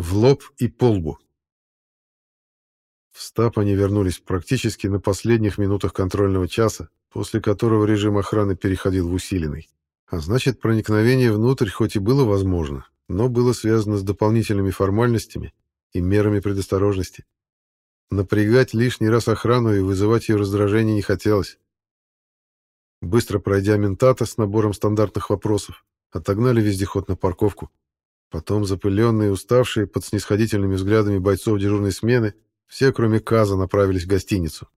В лоб и по лбу. В стаб они вернулись практически на последних минутах контрольного часа, после которого режим охраны переходил в усиленный. А значит, проникновение внутрь хоть и было возможно, но было связано с дополнительными формальностями и мерами предосторожности. Напрягать лишний раз охрану и вызывать ее раздражение не хотелось. Быстро пройдя ментата с набором стандартных вопросов, отогнали вездеход на парковку. Потом запыленные уставшие под снисходительными взглядами бойцов дежурной смены все, кроме Каза, направились в гостиницу.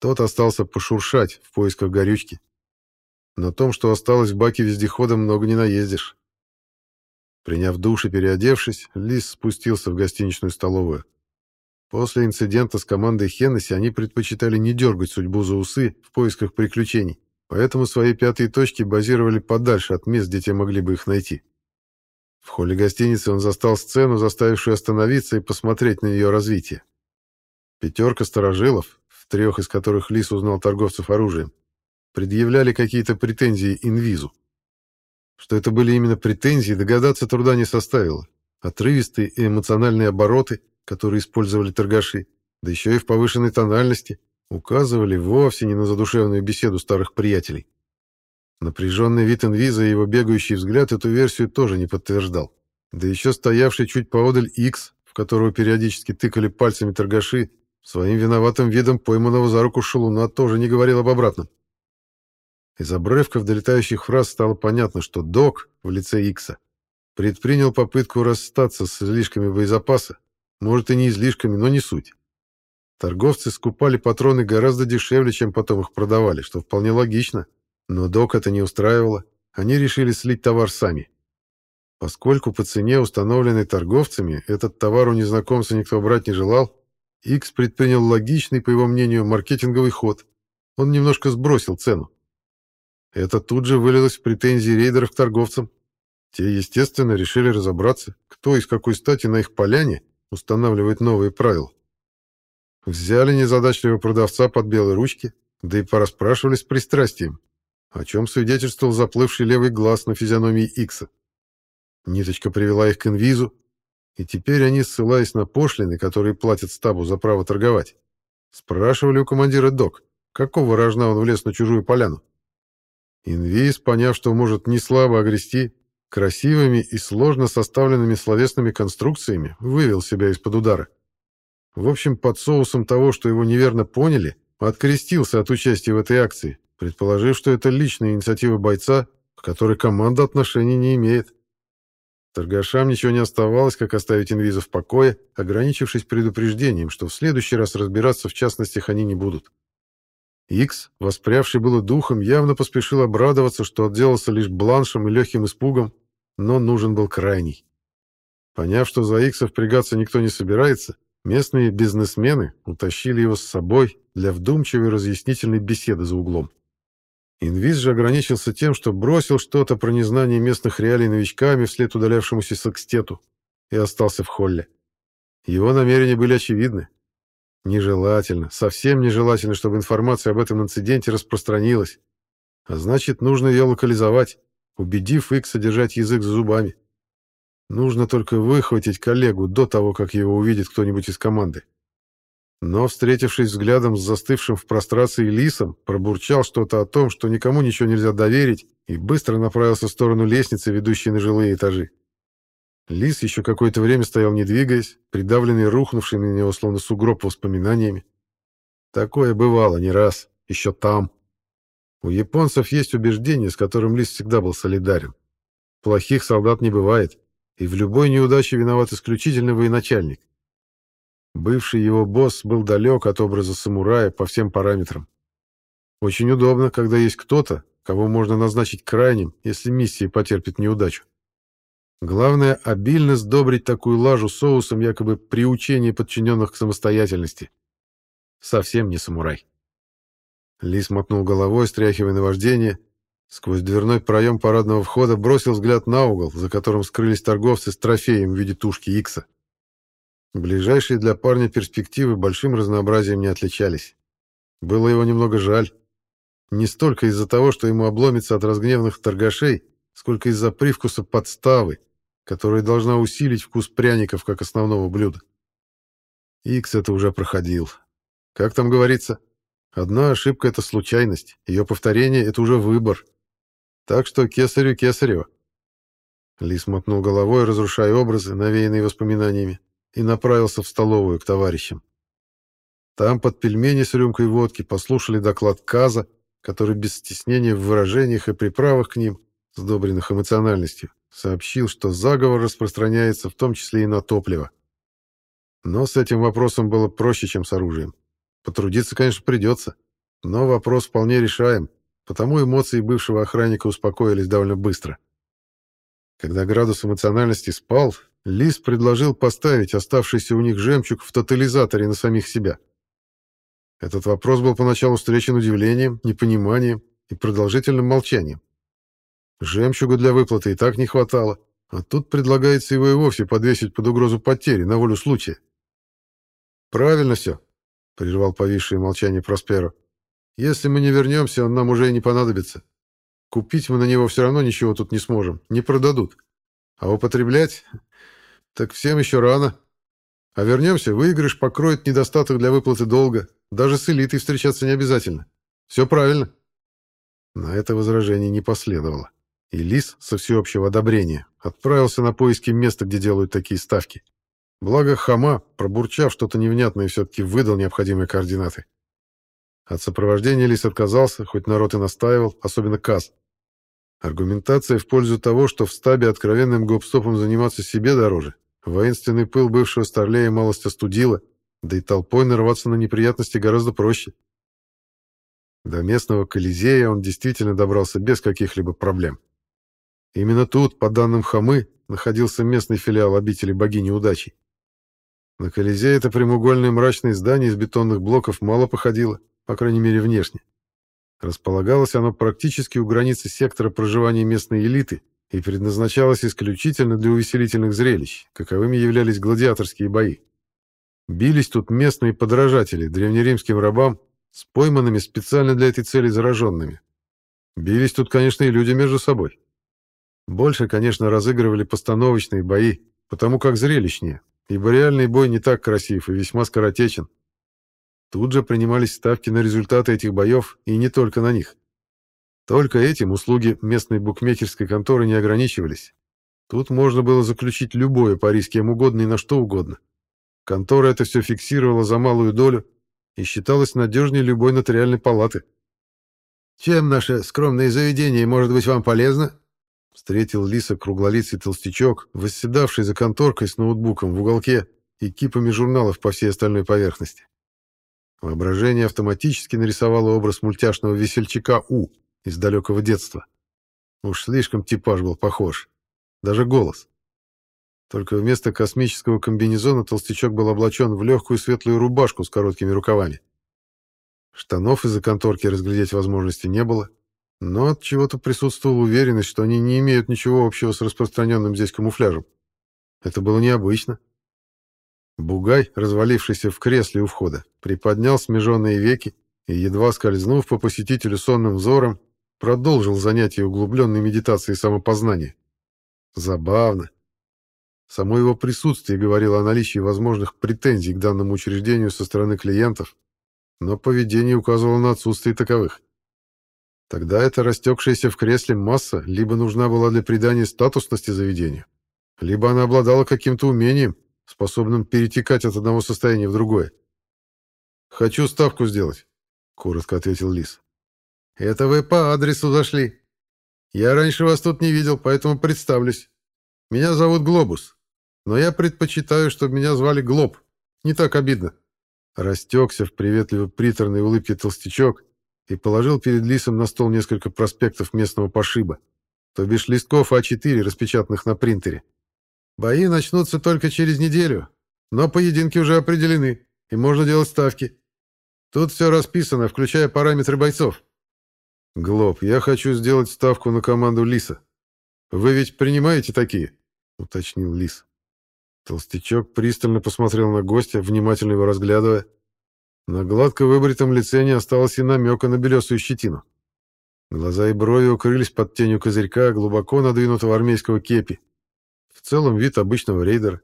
Тот остался пошуршать в поисках горючки. На том, что осталось в баке вездехода, много не наездишь. Приняв душ и переодевшись, Лис спустился в гостиничную столовую. После инцидента с командой Хеннесси они предпочитали не дергать судьбу за усы в поисках приключений, поэтому свои пятые точки базировали подальше от мест, где те могли бы их найти. В холле гостиницы он застал сцену, заставившую остановиться и посмотреть на ее развитие. Пятерка сторожилов, в трех из которых Лис узнал торговцев оружием, предъявляли какие-то претензии инвизу. Что это были именно претензии, догадаться труда не составило. Отрывистые и эмоциональные обороты, которые использовали торгаши, да еще и в повышенной тональности, указывали вовсе не на задушевную беседу старых приятелей. Напряженный вид инвиза и его бегающий взгляд эту версию тоже не подтверждал. Да еще стоявший чуть поодаль Икс, в которого периодически тыкали пальцами торгаши, своим виноватым видом пойманного за руку шалуна тоже не говорил об обратном. Из обрывков долетающих фраз стало понятно, что док в лице Икса предпринял попытку расстаться с излишками боезапаса, может и не излишками, но не суть. Торговцы скупали патроны гораздо дешевле, чем потом их продавали, что вполне логично. Но док это не устраивало. Они решили слить товар сами. Поскольку по цене, установленной торговцами, этот товар у незнакомца никто брать не желал, Икс предпринял логичный, по его мнению, маркетинговый ход. Он немножко сбросил цену. Это тут же вылилось в претензии рейдеров к торговцам. Те, естественно, решили разобраться, кто из какой стати на их поляне устанавливает новые правила. Взяли незадачливого продавца под белые ручки, да и порасспрашивали с пристрастием, о чем свидетельствовал заплывший левый глаз на физиономии Икса. Ниточка привела их к инвизу, и теперь они, ссылаясь на пошлины, которые платят стабу за право торговать, спрашивали у командира док, какого рожна он влез на чужую поляну. Инвиз, поняв, что может не слабо огрести, красивыми и сложно составленными словесными конструкциями вывел себя из-под удара. В общем, под соусом того, что его неверно поняли, открестился от участия в этой акции, предположив, что это личная инициатива бойца, к которой команда отношений не имеет. Торгашам ничего не оставалось, как оставить инвиза в покое, ограничившись предупреждением, что в следующий раз разбираться в частностях они не будут. Икс, воспрявший было духом, явно поспешил обрадоваться, что отделался лишь бланшем и легким испугом, но нужен был крайний. Поняв, что за Икса впрягаться никто не собирается, местные бизнесмены утащили его с собой для вдумчивой разъяснительной беседы за углом. Инвиз же ограничился тем, что бросил что-то про незнание местных реалий новичками вслед удалявшемуся секстету и остался в холле. Его намерения были очевидны. Нежелательно, совсем нежелательно, чтобы информация об этом инциденте распространилась. А значит, нужно ее локализовать, убедив их содержать язык за зубами. Нужно только выхватить коллегу до того, как его увидит кто-нибудь из команды. Но, встретившись взглядом с застывшим в прострации лисом, пробурчал что-то о том, что никому ничего нельзя доверить, и быстро направился в сторону лестницы, ведущей на жилые этажи. Лис еще какое-то время стоял не двигаясь, придавленный рухнувшими на него словно сугроб воспоминаниями. Такое бывало не раз, еще там. У японцев есть убеждение, с которым Лис всегда был солидарен. Плохих солдат не бывает, и в любой неудаче виноват исключительно военачальник. Бывший его босс был далек от образа самурая по всем параметрам. Очень удобно, когда есть кто-то, кого можно назначить крайним, если миссия потерпит неудачу. Главное — обильно сдобрить такую лажу соусом якобы приучения подчиненных к самостоятельности. Совсем не самурай. Лис мотнул головой, стряхивая наваждение. Сквозь дверной проем парадного входа бросил взгляд на угол, за которым скрылись торговцы с трофеем в виде тушки Икса. Ближайшие для парня перспективы большим разнообразием не отличались. Было его немного жаль. Не столько из-за того, что ему обломится от разгневанных торгашей, сколько из-за привкуса подставы, которая должна усилить вкус пряников как основного блюда. Икс это уже проходил. Как там говорится? Одна ошибка — это случайность, ее повторение — это уже выбор. Так что кесарю кесарева. Лис мотнул головой, разрушая образы, навеянные воспоминаниями, и направился в столовую к товарищам. Там под пельмени с рюмкой водки послушали доклад Каза, который без стеснения в выражениях и приправах к ним, сдобренных эмоциональностью, сообщил, что заговор распространяется в том числе и на топливо. Но с этим вопросом было проще, чем с оружием. Потрудиться, конечно, придется, но вопрос вполне решаем, потому эмоции бывшего охранника успокоились довольно быстро. Когда градус эмоциональности спал, Лис предложил поставить оставшийся у них жемчуг в тотализаторе на самих себя. Этот вопрос был поначалу встречен удивлением, непониманием и продолжительным молчанием. Жемчуга для выплаты и так не хватало, а тут предлагается его и вовсе подвесить под угрозу потери на волю случая. «Правильно все», — прервал повисшее молчание Просперо. «Если мы не вернемся, он нам уже и не понадобится. Купить мы на него все равно ничего тут не сможем, не продадут. А употреблять? Так всем еще рано. А вернемся, выигрыш покроет недостаток для выплаты долга. Даже с элитой встречаться не обязательно. Все правильно». На это возражение не последовало. И Лис со всеобщего одобрения отправился на поиски места, где делают такие ставки. Благо Хама, пробурчав что-то невнятное, все-таки выдал необходимые координаты. От сопровождения Лис отказался, хоть народ и настаивал, особенно Каз. Аргументация в пользу того, что в стабе откровенным гопстопом заниматься себе дороже. Воинственный пыл бывшего старлея малость остудила, да и толпой нарваться на неприятности гораздо проще. До местного Колизея он действительно добрался без каких-либо проблем. Именно тут, по данным Хамы, находился местный филиал обители богини удачи. На Колизей это прямоугольное мрачное здание из бетонных блоков мало походило, по крайней мере, внешне. Располагалось оно практически у границы сектора проживания местной элиты и предназначалось исключительно для увеселительных зрелищ, каковыми являлись гладиаторские бои. Бились тут местные подражатели древнеримским рабам с пойманными специально для этой цели зараженными. Бились тут, конечно, и люди между собой. Больше, конечно, разыгрывали постановочные бои, потому как зрелищнее, ибо реальный бой не так красив и весьма скоротечен. Тут же принимались ставки на результаты этих боев, и не только на них. Только этим услуги местной букмекерской конторы не ограничивались. Тут можно было заключить любое пари с кем угодно и на что угодно. Контора это все фиксировала за малую долю и считалась надежнее любой нотариальной палаты. «Чем наше скромное заведение может быть вам полезно?» Встретил Лиса круглолицый толстячок, восседавший за конторкой с ноутбуком в уголке и кипами журналов по всей остальной поверхности. Воображение автоматически нарисовало образ мультяшного весельчака У из далекого детства. Уж слишком типаж был похож. Даже голос. Только вместо космического комбинезона толстячок был облачен в легкую светлую рубашку с короткими рукавами. Штанов из-за конторки разглядеть возможности не было, но от чего-то присутствовала уверенность, что они не имеют ничего общего с распространенным здесь камуфляжем. Это было необычно. Бугай, развалившийся в кресле у входа, приподнял смеженные веки и, едва скользнув по посетителю сонным взором, продолжил занятие углубленной медитацией самопознания. Забавно. Само его присутствие говорило о наличии возможных претензий к данному учреждению со стороны клиентов, но поведение указывало на отсутствие таковых. Тогда эта растекшаяся в кресле масса либо нужна была для придания статусности заведению, либо она обладала каким-то умением, способным перетекать от одного состояния в другое. «Хочу ставку сделать», — коротко ответил Лис. «Это вы по адресу зашли. Я раньше вас тут не видел, поэтому представлюсь. Меня зовут Глобус, но я предпочитаю, чтобы меня звали Глоб. Не так обидно». Растекся в приветливо приторной улыбке толстячок, и положил перед Лисом на стол несколько проспектов местного пошиба, то бишь листков А4, распечатанных на принтере. Бои начнутся только через неделю, но поединки уже определены, и можно делать ставки. Тут все расписано, включая параметры бойцов. Глоб, я хочу сделать ставку на команду Лиса. Вы ведь принимаете такие? Уточнил Лис. Толстячок пристально посмотрел на гостя, внимательно его разглядывая. На гладко выбритом лице не осталось и намека на белесую щетину. Глаза и брови укрылись под тенью козырька, глубоко надвинутого армейского кепи. В целом вид обычного рейдера.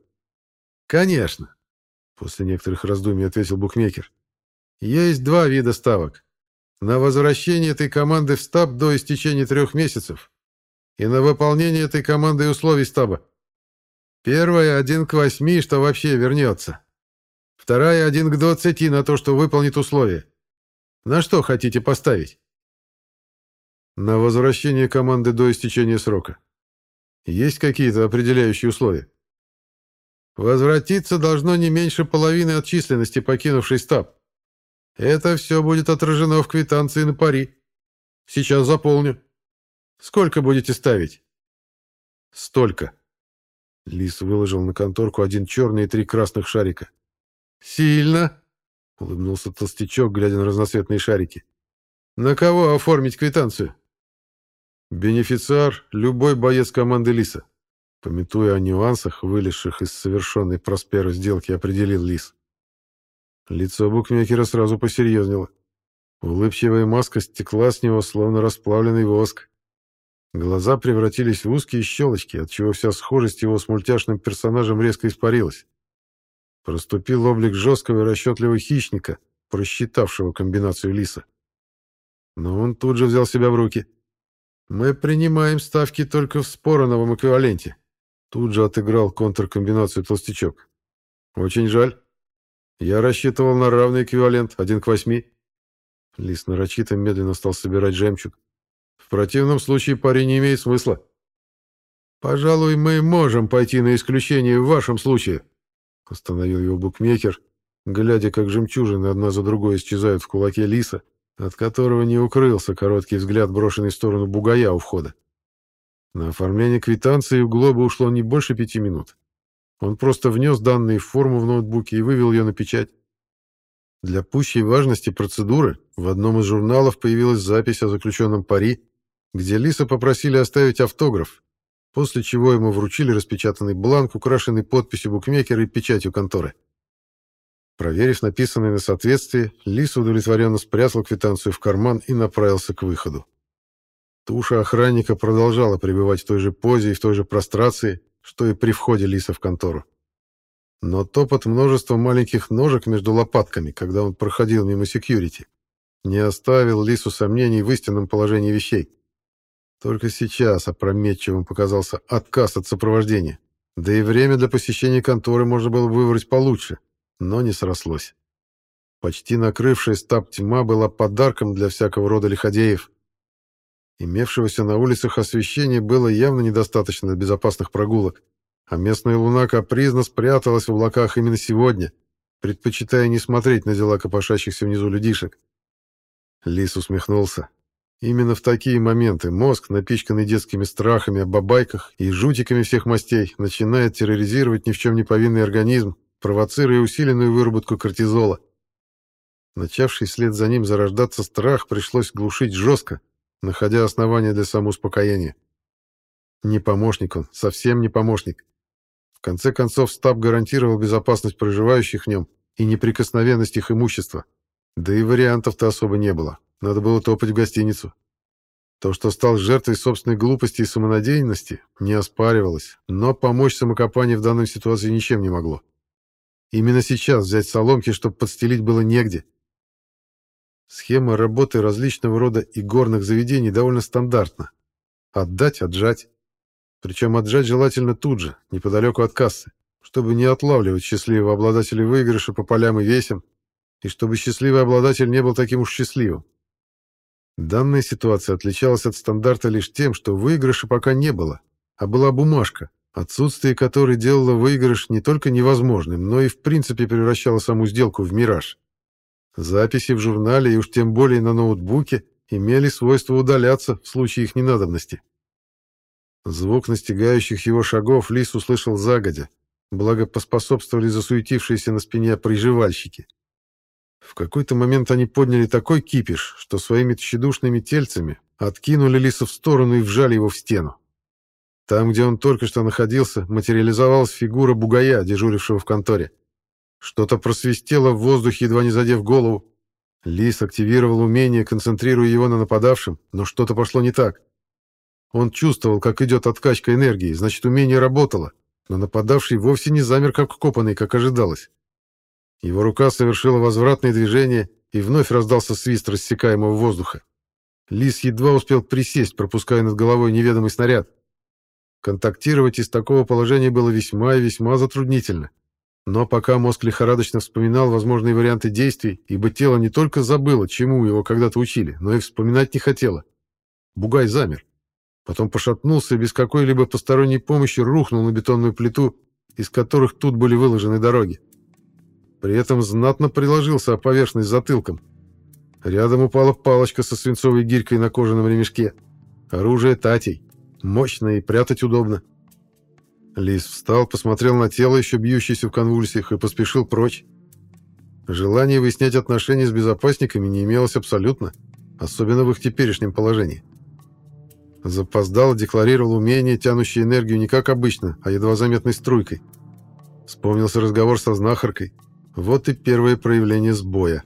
Конечно, после некоторых раздумий ответил букмекер. Есть два вида ставок. На возвращение этой команды в стаб до истечения трех месяцев и на выполнение этой команды условий стаба. Первая — один к восьми, что вообще вернется. Вторая — один к двадцати на то, что выполнит условия. На что хотите поставить? На возвращение команды до истечения срока. Есть какие-то определяющие условия? Возвратиться должно не меньше половины от численности, покинувшей стаб. Это все будет отражено в квитанции на пари. Сейчас заполню. Сколько будете ставить? Столько. Лис выложил на конторку один черный и три красных шарика. Сильно, улыбнулся толстячок, глядя на разноцветные шарики. На кого оформить квитанцию? Бенефициар — любой боец команды Лиса. Пометуя о нюансах, вылезших из совершенной Просперу сделки, определил Лис. Лицо букмекера сразу посерьезнело. Улыбчивая маска стекла с него, словно расплавленный воск. Глаза превратились в узкие щелочки, отчего вся схожесть его с мультяшным персонажем резко испарилась. Проступил облик жесткого и расчетливого хищника, просчитавшего комбинацию лиса. Но он тут же взял себя в руки. «Мы принимаем ставки только в спороновом эквиваленте», тут же отыграл контркомбинацию толстячок. «Очень жаль. Я рассчитывал на равный эквивалент, один к восьми». Лис нарочито медленно стал собирать жемчуг. В противном случае парень не имеет смысла. Пожалуй, мы можем пойти на исключение в вашем случае, остановил его букмекер, глядя, как жемчужины одна за другой исчезают в кулаке лиса, от которого не укрылся короткий взгляд, брошенный в сторону бугая у входа. На оформление квитанции у Глоба ушло не больше пяти минут. Он просто внес данные в форму в ноутбуке и вывел ее на печать. Для пущей важности процедуры в одном из журналов появилась запись о заключенном пари, где Лиса попросили оставить автограф, после чего ему вручили распечатанный бланк, украшенный подписью букмекера и печатью конторы. Проверив написанное на соответствие, Лис удовлетворенно спрятал квитанцию в карман и направился к выходу. Туша охранника продолжала пребывать в той же позе и в той же прострации, что и при входе Лиса в контору. Но топот множества маленьких ножек между лопатками, когда он проходил мимо секьюрити, не оставил Лису сомнений в истинном положении вещей. Только сейчас опрометчивым показался отказ от сопровождения. Да и время для посещения конторы можно было выбрать получше, но не срослось. Почти накрывшая стаб тьма была подарком для всякого рода лиходеев. Имевшегося на улицах освещения было явно недостаточно для безопасных прогулок, а местная луна капризно спряталась в облаках именно сегодня, предпочитая не смотреть на дела копошащихся внизу людишек. Лис усмехнулся. Именно в такие моменты мозг, напичканный детскими страхами о бабайках и жутиками всех мастей, начинает терроризировать ни в чем не повинный организм, провоцируя усиленную выработку кортизола. Начавший вслед за ним зарождаться страх пришлось глушить жестко, находя основания для самоуспокоения. Не помощник он, совсем не помощник. В конце концов, стаб гарантировал безопасность проживающих в нем и неприкосновенность их имущества. Да и вариантов-то особо не было. Надо было топать в гостиницу. То, что стал жертвой собственной глупости и самонадеянности, не оспаривалось, но помочь самокопанию в данной ситуации ничем не могло. Именно сейчас взять соломки, чтобы подстелить, было негде. Схема работы различного рода игорных заведений довольно стандартна. Отдать, отжать. Причем отжать желательно тут же, неподалеку от кассы, чтобы не отлавливать счастливого обладателя выигрыша по полям и весям, и чтобы счастливый обладатель не был таким уж счастливым. Данная ситуация отличалась от стандарта лишь тем, что выигрыша пока не было, а была бумажка, отсутствие которой делало выигрыш не только невозможным, но и в принципе превращало саму сделку в мираж. Записи в журнале и уж тем более на ноутбуке имели свойство удаляться в случае их ненадобности. Звук настигающих его шагов Лис услышал загодя, благо поспособствовали засуетившиеся на спине приживальщики. В какой-то момент они подняли такой кипиш, что своими тщедушными тельцами откинули лиса в сторону и вжали его в стену. Там, где он только что находился, материализовалась фигура бугая, дежурившего в конторе. Что-то просвистело в воздухе, едва не задев голову. Лис активировал умение, концентрируя его на нападавшем, но что-то пошло не так. Он чувствовал, как идет откачка энергии, значит, умение работало, но нападавший вовсе не замер, как копанный, как ожидалось. Его рука совершила возвратное движение, и вновь раздался свист рассекаемого воздуха. Лис едва успел присесть, пропуская над головой неведомый снаряд. Контактировать из такого положения было весьма и весьма затруднительно. Но пока мозг лихорадочно вспоминал возможные варианты действий, ибо тело не только забыло, чему его когда-то учили, но и вспоминать не хотело. Бугай замер. Потом пошатнулся и без какой-либо посторонней помощи рухнул на бетонную плиту, из которых тут были выложены дороги. При этом знатно приложился о поверхность затылком. Рядом упала палочка со свинцовой гирькой на кожаном ремешке. Оружие Татей. Мощное и прятать удобно. Лис встал, посмотрел на тело, еще бьющееся в конвульсиях, и поспешил прочь. Желание выяснять отношения с безопасниками не имелось абсолютно, особенно в их теперешнем положении. Запоздал, декларировал умение, тянущее энергию не как обычно, а едва заметной струйкой. Вспомнился разговор со знахаркой. Вот и первое проявление сбоя.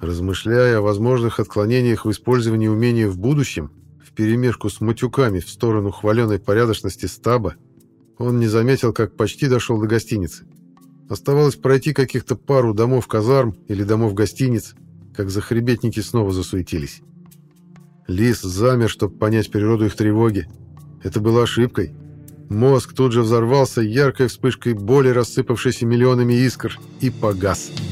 Размышляя о возможных отклонениях в использовании умения в будущем, вперемешку с матюками в сторону хваленой порядочности стаба, он не заметил, как почти дошел до гостиницы. Оставалось пройти каких-то пару домов казарм или домов гостиниц, как захребетники снова засуетились. Лис замер, чтобы понять природу их тревоги. Это было ошибкой. Мозг тут же взорвался яркой вспышкой боли, рассыпавшейся миллионами искр, и погас. «Погас».